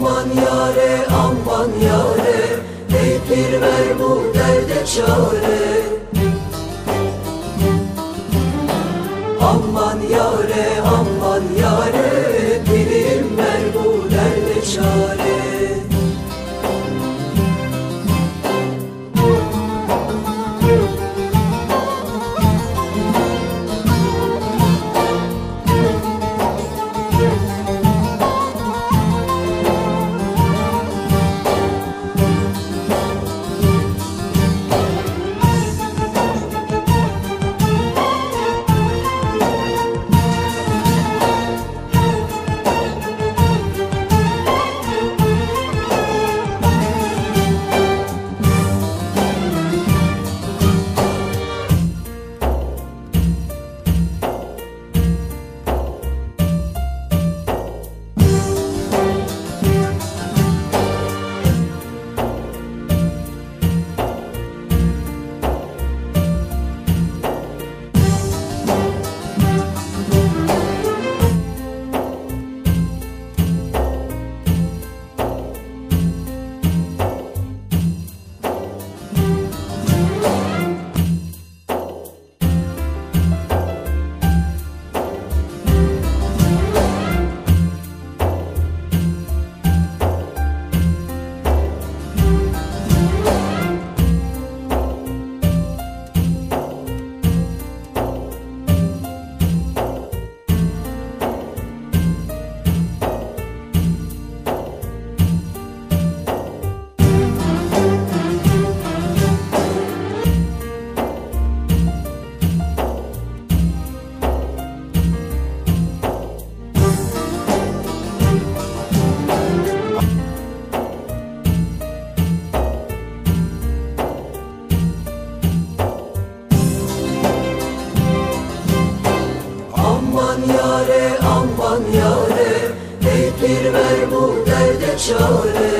Aman yare aman yare Ey pir ver bu derde çare. Aman yare aman yare Pirim ver bu derde çare derde çare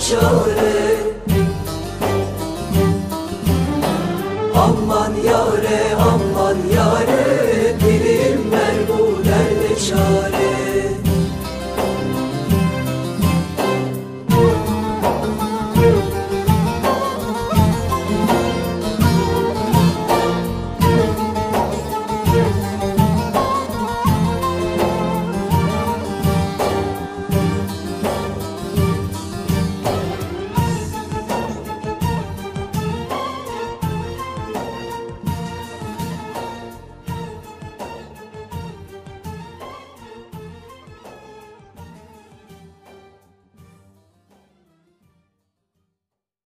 çare